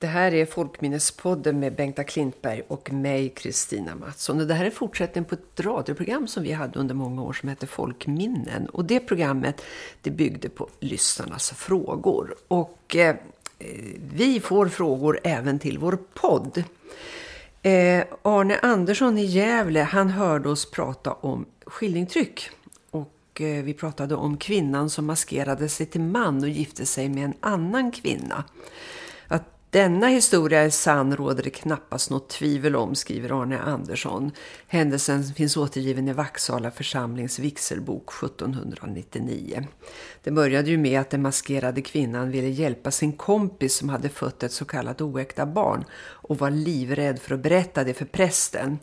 Det här är Folkminnespodden med Bengta Klintberg och mig, Kristina Mattsson. Och det här är fortsättningen på ett radioprogram som vi hade under många år som hette Folkminnen. Och det programmet det byggde på lyssnarnas frågor. Och eh, vi får frågor även till vår podd. Eh, Arne Andersson i Gävle, han hörde oss prata om skildringtryck. Och eh, vi pratade om kvinnan som maskerade sig till man och gifte sig med en annan kvinna. Denna historia är sann råder det knappast något tvivel om, skriver Arne Andersson. Händelsen finns återgiven i Vaxala församlings vigselbok 1799. Det började ju med att den maskerade kvinnan ville hjälpa sin kompis som hade fött ett så kallat oäkta barn och var livrädd för att berätta det för prästen.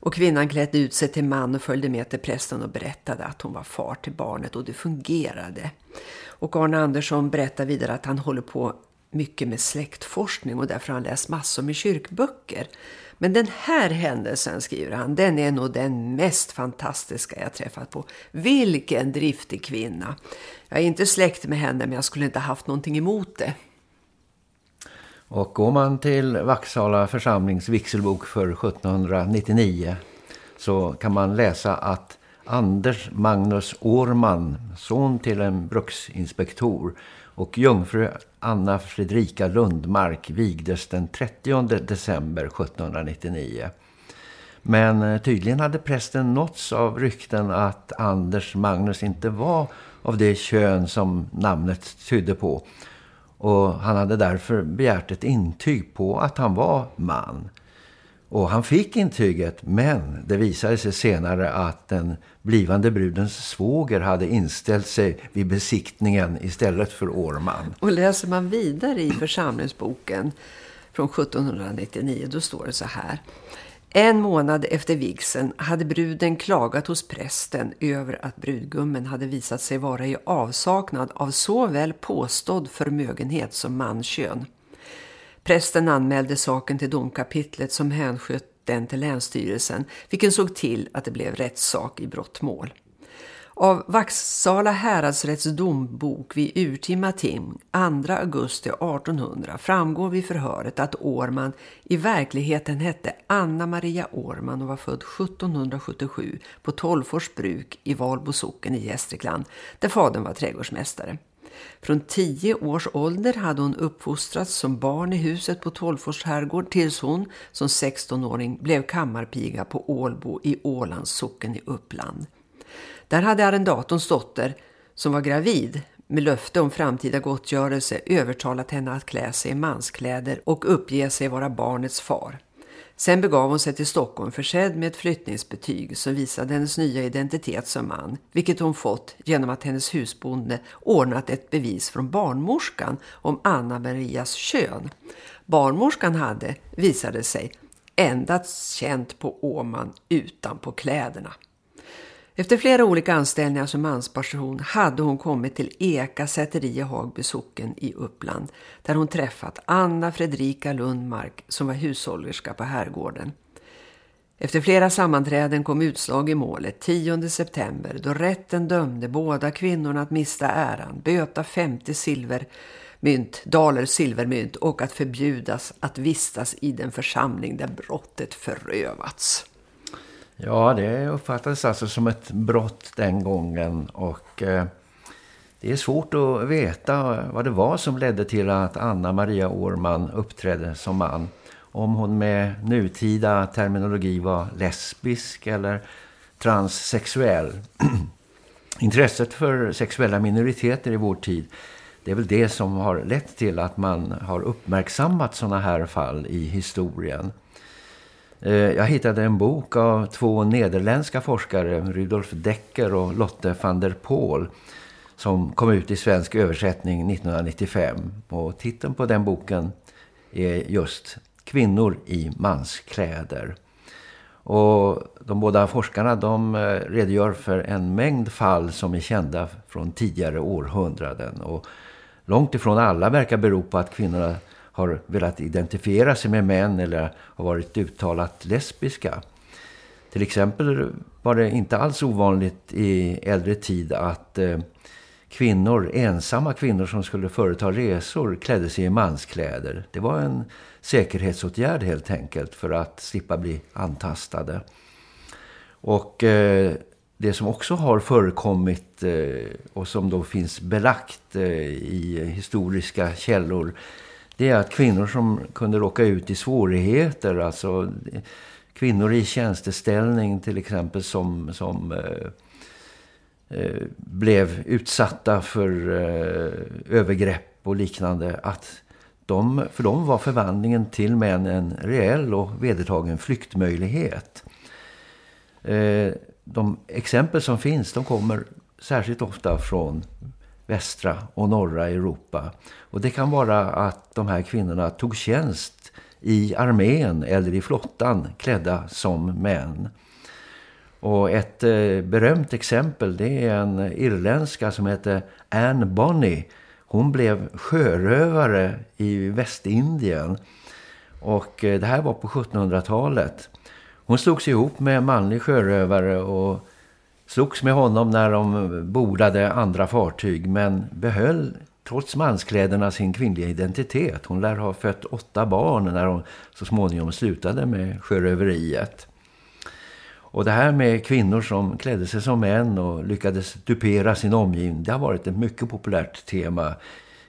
Och kvinnan klädde ut sig till man och följde med till prästen och berättade att hon var far till barnet och det fungerade. Och Arne Andersson berättar vidare att han håller på mycket med släktforskning och därför har han läst massor med kyrkböcker. Men den här händelsen, skriver han, den är nog den mest fantastiska jag träffat på. Vilken driftig kvinna. Jag är inte släkt med henne men jag skulle inte haft någonting emot det. Och går man till Vaxala församlings vigselbok för 1799 så kan man läsa att Anders Magnus Årman, son till en bruksinspektor och jungfru Anna Fredrika Lundmark vigdes den 30 december 1799. Men eh, tydligen hade prästen nåtts av rykten att Anders Magnus inte var av det kön som namnet tydde på. Och han hade därför begärt ett intyg på att han var man. Och han fick intyget men det visade sig senare att den blivande brudens svåger hade inställt sig vid besiktningen istället för Årman. Och läser man vidare i församlingsboken från 1799 då står det så här. En månad efter vigseln hade bruden klagat hos prästen över att brudgummen hade visat sig vara i avsaknad av såväl påstådd förmögenhet som mankön. Prästen anmälde saken till domkapitlet som hänsköt den till Länsstyrelsen, vilken såg till att det blev rättssak i brottmål. Av Vaxsala häradsrätts dombok vid urtima tim 2 augusti 1800 framgår vid förhöret att Årman i verkligheten hette Anna Maria Årman och var född 1777 på Tolfors bruk i Valbo socken i Gästrikland där fadern var trädgårdsmästare. Från tio års ålder hade hon uppfostrats som barn i huset på Tolfors herrgård tills hon som 16-åring blev kammarpiga på Ålbo i Ålands socken i Uppland. Där hade arrendatorns dotter, som var gravid, med löfte om framtida gottgörelse övertalat henne att klä sig i manskläder och uppge sig vara barnets far. Sen begav hon sig till Stockholm försedd med ett flyttningsbetyg som visade hennes nya identitet som man, vilket hon fått genom att hennes husbonde ordnat ett bevis från barnmorskan om Anna Marias kön. Barnmorskan hade, visade sig, endast känt på Åman utan på kläderna. Efter flera olika anställningar som mansperson hade hon kommit till Eka säteri i Hagby socken i Uppland där hon träffat Anna Fredrika Lundmark som var hushållerska på herrgården. Efter flera sammanträden kom utslag i målet 10 september då rätten dömde båda kvinnorna att mista äran, böta 50 silvermynt, daler silvermynt och att förbjudas att vistas i den församling där brottet förövats. Ja, det uppfattades alltså som ett brott den gången och eh, det är svårt att veta vad det var som ledde till att Anna Maria Årman uppträdde som man. Om hon med nutida terminologi var lesbisk eller transsexuell. Intresset för sexuella minoriteter i vår tid det är väl det som har lett till att man har uppmärksammat sådana här fall i historien. Eh, jag hittade en bok av två nederländska forskare, Rudolf Decker och Lotte van der Poel, som kom ut i svensk översättning 1995. Och titeln på den boken är just Kvinnor i manskläder. Och de båda forskarna de eh, redogör för en mängd fall som är kända från tidigare århundraden. Och långt ifrån alla verkar bero på att kvinnorna har velat identifiera sig med män eller har varit uttalat lesbiska. Till exempel var det inte alls ovanligt i äldre tid att eh, kvinnor, ensamma kvinnor som skulle företa resor klädde sig i manskläder. Det var en säkerhetsåtgärd helt enkelt för att slippa bli antastade. Och eh, det som också har förekommit eh, och som då finns belagt eh, i historiska källor det är att kvinnor som kunde råka ut i svårigheter, alltså kvinnor i tjänsteställning till exempel som, som eh, eh, blev utsatta för eh, övergrepp och liknande, att de, för dem var förvandlingen till män en reell och vedertagen flyktmöjlighet. Eh, de exempel som finns de kommer särskilt ofta från västra och norra Europa. Och det kan vara att de här kvinnorna tog tjänst i armén eller i flottan klädda som män. Och ett eh, berömt exempel det är en irländska som heter Anne Bonny. Hon blev sjörövare i Västindien och eh, det här var på 1700-talet. Hon slogs ihop med en manlig sjörövare och slogs med honom när de bordade andra fartyg men behöll trots manskläderna sin kvinnliga identitet. Hon lär ha fött åtta barn när hon så småningom slutade med sjöröveriet. Och det här med kvinnor som klädde sig som män och lyckades dupera sin omgivning, det har varit ett mycket populärt tema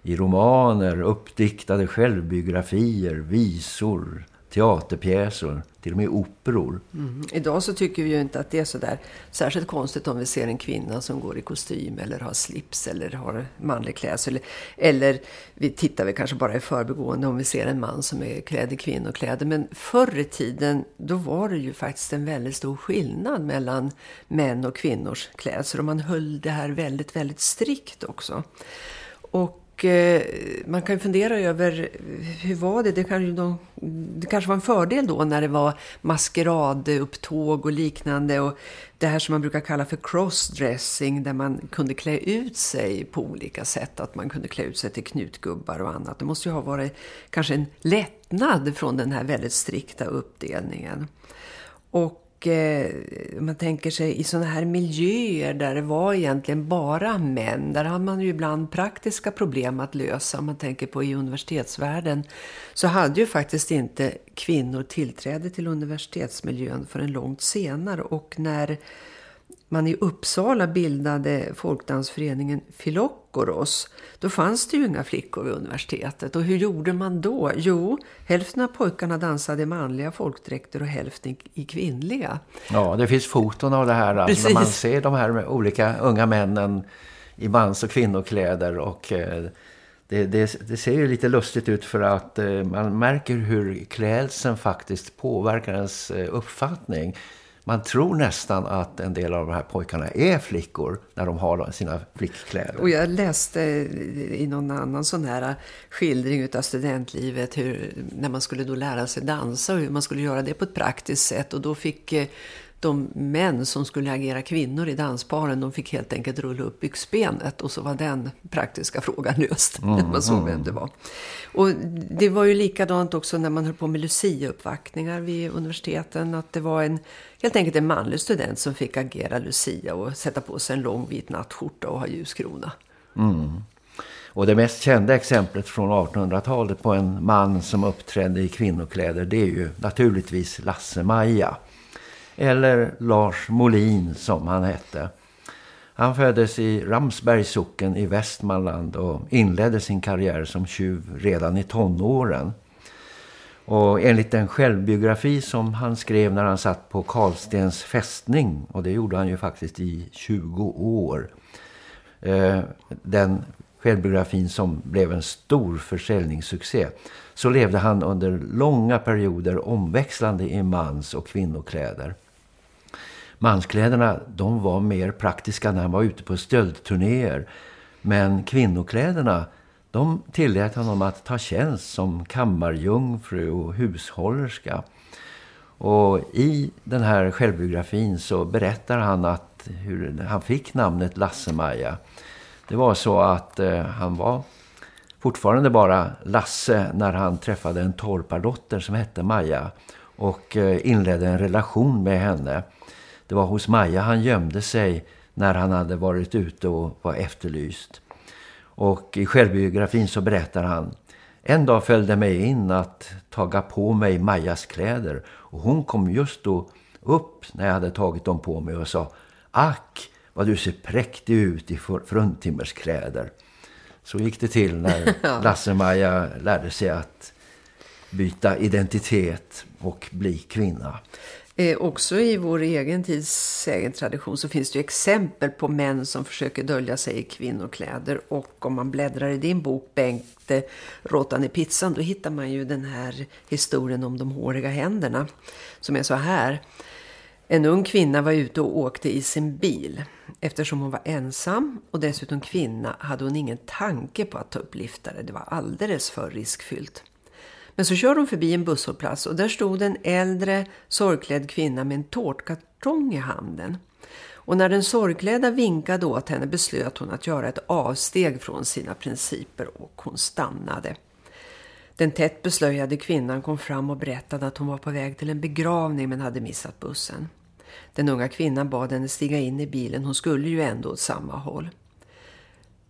i romaner, uppdiktade självbiografier, visor, teaterpjäser, till och med operor. Mm. Idag så tycker vi ju inte att det är så där särskilt konstigt om vi ser en kvinna som går i kostym eller har slips eller har manlig klädsel. Eller eller vi tittar vi kanske bara i förbegående om vi ser en man som är klädd i kvinnokläder. Men förr i tiden då var det ju faktiskt en väldigt stor skillnad mellan män och kvinnors klädsel. Och man höll det här väldigt, väldigt strikt också. Och och eh, man kan ju fundera över eh, hur var det? Det, kanske, då, det kanske var en fördel då när det var maskeradupptåg och liknande. Och det här som man brukar kalla för crossdressing där man kunde klä ut sig på olika sätt. Att man kunde klä ut sig till knutgubbar och annat. Det måste ju ha varit kanske en lättnad från den här väldigt strikta uppdelningen. Och och eh, man tänker sig i sådana här miljöer där det var egentligen bara män. Där hade man ju ibland praktiska problem att lösa. Om man tänker på i universitetsvärlden. Så hade ju faktiskt inte kvinnor tillträde till universitetsmiljön förrän långt senare. Och när man i Uppsala bildade folkdansföreningen Filokkoros, då fanns det ju inga flickor vid universitetet. Och hur gjorde man då? Jo, hälften av pojkarna dansade i manliga folkdräkter och hälften i kvinnliga. Ja, det finns foton av det här. Alltså, man ser de här olika unga männen i mans- och kvinnokläder och... Eh, det, det, det, ser ju lite lustigt ut för att eh, man märker hur klädseln faktiskt påverkar ens eh, uppfattning man tror nästan att en del av de här pojkarna är flickor när de har sina flickkläder. Och jag läste i någon annan sån här skildring av studentlivet hur, när man skulle då lära sig dansa och hur man skulle göra det på ett praktiskt sätt. Och då fick eh, de män som skulle agera kvinnor i dansparen, de fick helt enkelt rulla upp byxbenet och så var den praktiska frågan löst. Mm, man såg vem det var. Och det var ju likadant också när man höll på med Lucia-uppvaktningar vid universiteten, att det var en, helt enkelt en manlig student som fick agera Lucia och sätta på sig en lång vit nattskjorta och ha ljuskrona. Mm. Och det mest kända exemplet från 1800-talet på en man som uppträdde i kvinnokläder det är ju naturligtvis Lasse Maja eller Lars Molin som han hette. Han föddes i Ramsbergsocken i Västmanland och inledde sin karriär som tjuv redan i tonåren. Och enligt den självbiografi som han skrev när han satt på Karlstens fästning, och det gjorde han ju faktiskt i 20 år, eh, den självbiografin som blev en stor försäljningssuccé, så levde han under långa perioder omväxlande i mans- och kvinnokläder. Manskläderna de var mer praktiska när han var ute på stöldturnéer. Men kvinnokläderna de tillät honom att ta tjänst som kammarjungfru och hushållerska. Och i den här självbiografin så berättar han att hur han fick namnet Lasse Maja. Det var så att eh, han var fortfarande bara Lasse när han träffade en torpardotter som hette Maja och eh, inledde en relation med henne. Det var hos Maja han gömde sig när han hade varit ute och var efterlyst. Och i självbiografin så berättar han En dag följde mig in att taga på mig Majas kläder och hon kom just då upp när jag hade tagit dem på mig och sa Ack, vad du ser präktig ut i fruntimmerskläder. Så gick det till när Lasse-Maja lärde sig att byta identitet och bli kvinna. Eh, också i vår egen tids egen tradition så finns det exempel på män som försöker dölja sig i kvinnokläder. Och om man bläddrar i din bok Bengt eh, Råtan i pizzan då hittar man ju den här historien om de håriga händerna. Som är så här. En ung kvinna var ute och åkte i sin bil. Eftersom hon var ensam och dessutom kvinna hade hon ingen tanke på att ta upp liftare. Det var alldeles för riskfyllt. Men så körde hon förbi en busshållplats och där stod en äldre sorgklädd kvinna med en tårtkartong i handen. Och när den sorgklädda vinkade åt henne beslöt hon att göra ett avsteg från sina principer och hon stannade. Den tätt beslöjade kvinnan kom fram och berättade att hon var på väg till en begravning men hade missat bussen. Den unga kvinnan bad henne stiga in i bilen, hon skulle ju ändå åt samma håll.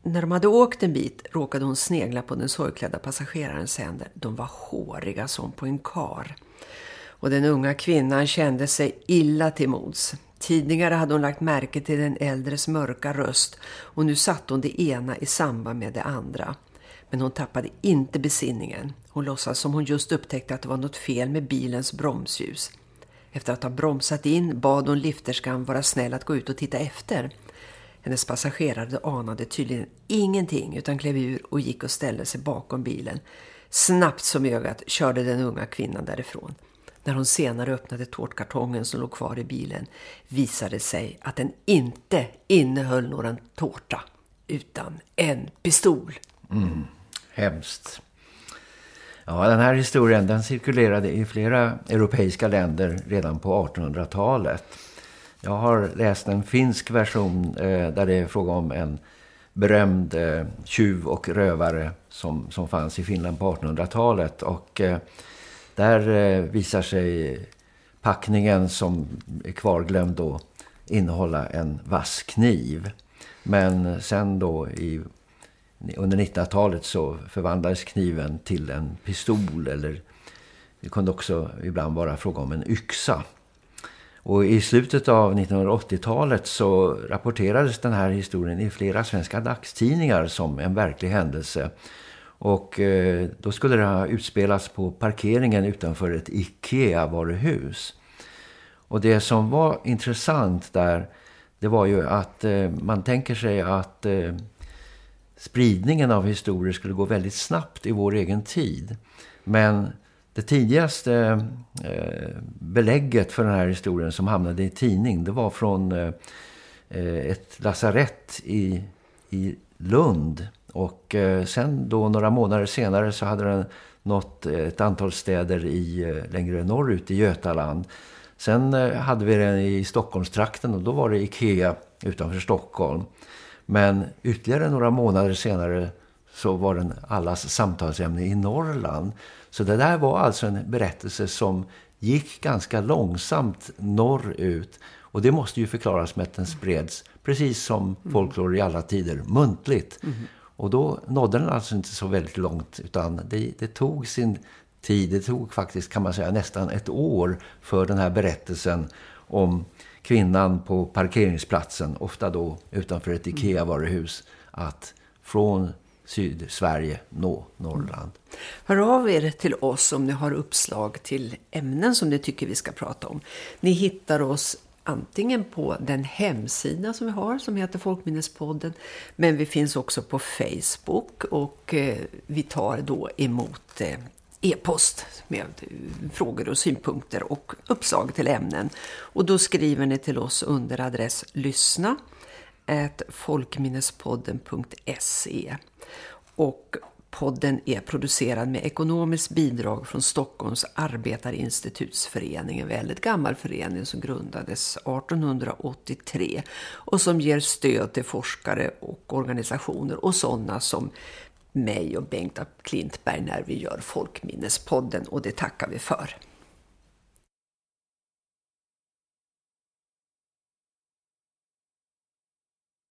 När de hade åkt en bit råkade hon snegla på den sorgklädda passagerarens händer. De var håriga som på en kar. Och den unga kvinnan kände sig illa till mods. Tidigare hade hon lagt märke till den äldres mörka röst och nu satt hon det ena i samband med det andra. Men hon tappade inte besinningen. Hon låtsades som hon just upptäckte att det var något fel med bilens bromsljus. Efter att ha bromsat in bad hon lifterskan vara snäll att gå ut och titta efter. Hennes passagerare anade tydligen ingenting utan klev ur och gick och ställde sig bakom bilen. Snabbt som ögat körde den unga kvinnan därifrån. När hon senare öppnade tårtkartongen som låg kvar i bilen visade sig att den inte innehöll någon tårta utan en pistol. Mm, hemskt. Ja, den här historien den cirkulerade i flera europeiska länder redan på 1800-talet. Jag har läst en finsk version eh, där det är fråga om en berömd eh, tjuv och rövare som, som fanns i Finland på 1800-talet. Och eh, där eh, visar sig packningen som är kvarglömd då innehålla en vass kniv. Men sen då i, under 1900-talet så förvandlades kniven till en pistol eller det kunde också ibland vara fråga om en yxa. Och i slutet av 1980-talet så rapporterades den här historien i flera svenska dagstidningar som en verklig händelse. Och eh, då skulle det ha utspelats på parkeringen utanför ett Ikea-varuhus. Och det som var intressant där det var ju att eh, man tänker sig att eh, spridningen av historier skulle gå väldigt snabbt i vår egen tid. Men det tidigaste eh, belägget för den här historien som hamnade i tidning det var från eh, ett lasarett i, i Lund. Och eh, sen då några månader senare så hade den nått eh, ett antal städer i, eh, längre norrut i Götaland. Sen eh, hade vi den i Stockholmstrakten och då var det Ikea utanför Stockholm. Men ytterligare några månader senare så var den allas samtalsämne i Norrland. Så det där var alltså en berättelse som gick ganska långsamt norrut. Och det måste ju förklaras med att den spreds, precis som mm. folklore i alla tider, muntligt. Mm. Och då nådde den alltså inte så väldigt långt utan det, det, tog sin tid. Det tog faktiskt kan man säga nästan ett år för den här berättelsen om kvinnan på parkeringsplatsen, ofta då utanför ett mm. Ikea-varuhus, att från Sydsverige nå Norrland. Hör av er till oss om ni har uppslag till ämnen som ni tycker vi ska prata om. Ni hittar oss antingen på den hemsida som vi har som heter Folkminnespodden men vi finns också på Facebook och eh, vi tar då emot eh, e-post med eh, frågor och synpunkter och uppslag till ämnen. Och då skriver ni till oss under adress lyssna folkminnespodden.se och podden är producerad med ekonomiskt bidrag från Stockholms arbetarinstitutsförening, en väldigt gammal förening som grundades 1883 och som ger stöd till forskare och organisationer och sådana som mig och Bengt Klintberg när vi gör Folkminnespodden och det tackar vi för.